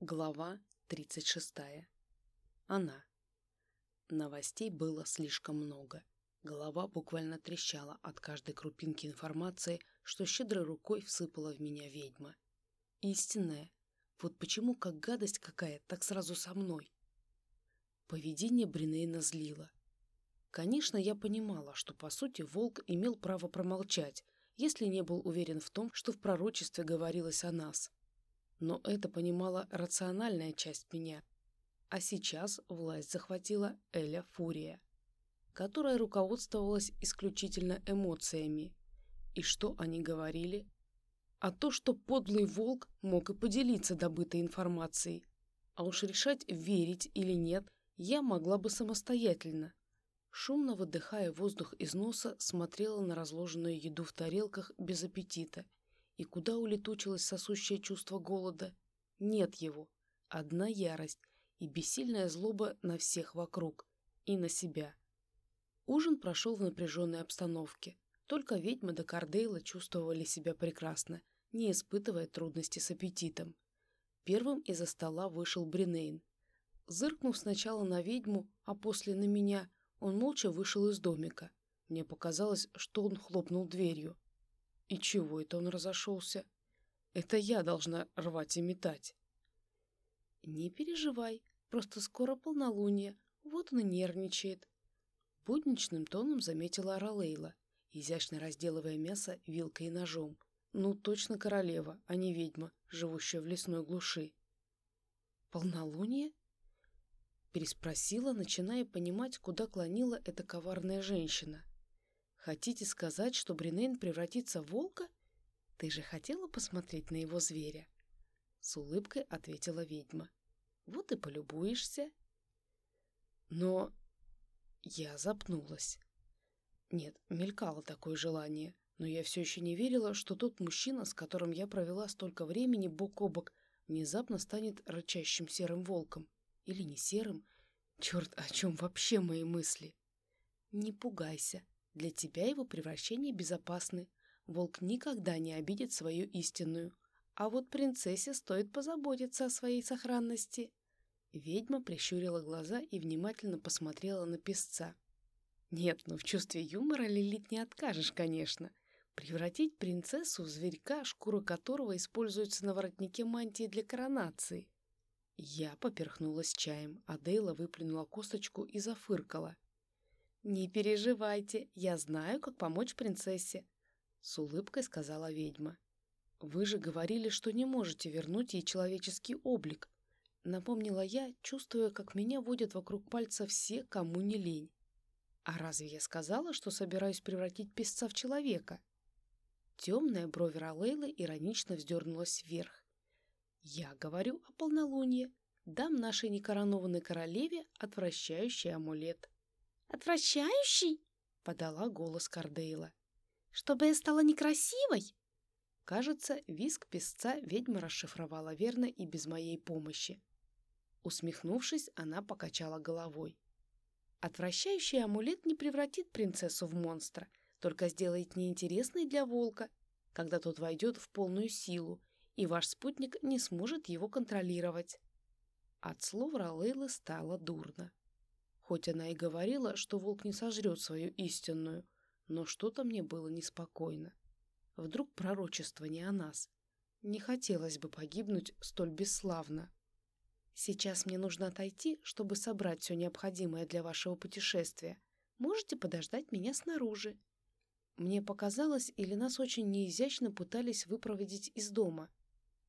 Глава 36. Она. Новостей было слишком много. Голова буквально трещала от каждой крупинки информации, что щедрой рукой всыпала в меня ведьма. Истинная. Вот почему как гадость какая, так сразу со мной. Поведение Бринейна злило. Конечно, я понимала, что, по сути, волк имел право промолчать, если не был уверен в том, что в пророчестве говорилось о нас. Но это понимала рациональная часть меня. А сейчас власть захватила Эля Фурия, которая руководствовалась исключительно эмоциями. И что они говорили? А то, что подлый волк мог и поделиться добытой информацией. А уж решать, верить или нет, я могла бы самостоятельно. Шумно выдыхая воздух из носа, смотрела на разложенную еду в тарелках без аппетита – и куда улетучилось сосущее чувство голода? Нет его. Одна ярость и бессильная злоба на всех вокруг. И на себя. Ужин прошел в напряженной обстановке. Только ведьма до Кардейла чувствовали себя прекрасно, не испытывая трудности с аппетитом. Первым из-за стола вышел Бринейн. Зыркнув сначала на ведьму, а после на меня, он молча вышел из домика. Мне показалось, что он хлопнул дверью. И чего это он разошелся? Это я должна рвать и метать. Не переживай, просто скоро полнолуние, вот он и нервничает. Будничным тоном заметила Аралейла, изящно разделывая мясо вилкой и ножом. Ну, точно королева, а не ведьма, живущая в лесной глуши. «Полнолуние?» Переспросила, начиная понимать, куда клонила эта коварная женщина. Хотите сказать, что Бринейн превратится в волка? Ты же хотела посмотреть на его зверя? С улыбкой ответила ведьма. Вот и полюбуешься. Но я запнулась. Нет, мелькало такое желание, но я все еще не верила, что тот мужчина, с которым я провела столько времени бок о бок, внезапно станет рычащим серым волком. Или не серым. Черт, о чем вообще мои мысли? Не пугайся, для тебя его превращение безопасны. Волк никогда не обидит свою истинную. А вот принцессе стоит позаботиться о своей сохранности. Ведьма прищурила глаза и внимательно посмотрела на песца. Нет, ну в чувстве юмора Лилит не откажешь, конечно. Превратить принцессу в зверька, шкура которого используется на воротнике мантии для коронации. Я поперхнулась чаем, а Дейла выплюнула косточку и зафыркала. «Не переживайте, я знаю, как помочь принцессе», — с улыбкой сказала ведьма. «Вы же говорили, что не можете вернуть ей человеческий облик», — напомнила я, чувствуя, как меня водят вокруг пальца все, кому не лень. «А разве я сказала, что собираюсь превратить песца в человека?» Темная бровь Ролейлы иронично вздернулась вверх. «Я говорю о полнолунии. Дам нашей некоронованной королеве отвращающий амулет». «Отвращающий?» — подала голос Кардейла. «Чтобы я стала некрасивой?» Кажется, виск песца ведьма расшифровала верно и без моей помощи. Усмехнувшись, она покачала головой. Отвращающий амулет не превратит принцессу в монстра, только сделает неинтересной для волка, когда тот войдет в полную силу, и ваш спутник не сможет его контролировать. От слов Ролейлы стало дурно. Хоть она и говорила, что волк не сожрет свою истинную, но что-то мне было неспокойно. Вдруг пророчество не о нас. Не хотелось бы погибнуть столь бесславно. Сейчас мне нужно отойти, чтобы собрать все необходимое для вашего путешествия. Можете подождать меня снаружи. Мне показалось, или нас очень неизящно пытались выпроводить из дома.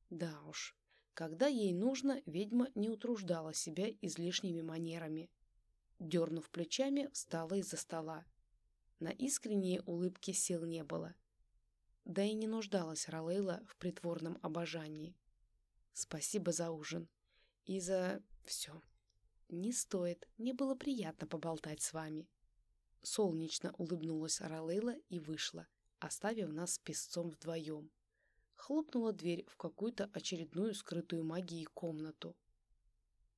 Да уж, когда ей нужно, ведьма не утруждала себя излишними манерами. Дернув плечами, встала из-за стола. На искренние улыбки сил не было. Да и не нуждалась Ролейла в притворном обожании. Спасибо за ужин. И за... все. Не стоит, мне было приятно поболтать с вами. Солнечно улыбнулась Ролейла и вышла, оставив нас с песцом вдвоем. Хлопнула дверь в какую-то очередную скрытую магией комнату.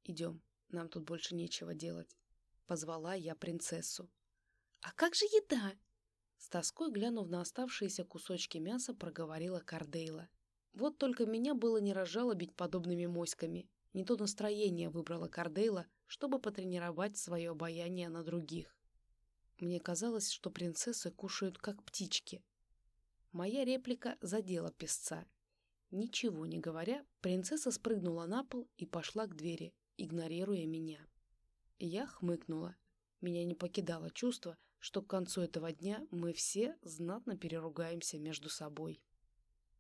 «Идем, нам тут больше нечего делать». Позвала я принцессу. «А как же еда?» С тоской, глянув на оставшиеся кусочки мяса, проговорила Кардейла. Вот только меня было не разжалобить подобными моськами. Не то настроение выбрала Кардейла, чтобы потренировать свое обаяние на других. Мне казалось, что принцессы кушают как птички. Моя реплика задела песца. Ничего не говоря, принцесса спрыгнула на пол и пошла к двери, игнорируя меня. Я хмыкнула. Меня не покидало чувство, что к концу этого дня мы все знатно переругаемся между собой.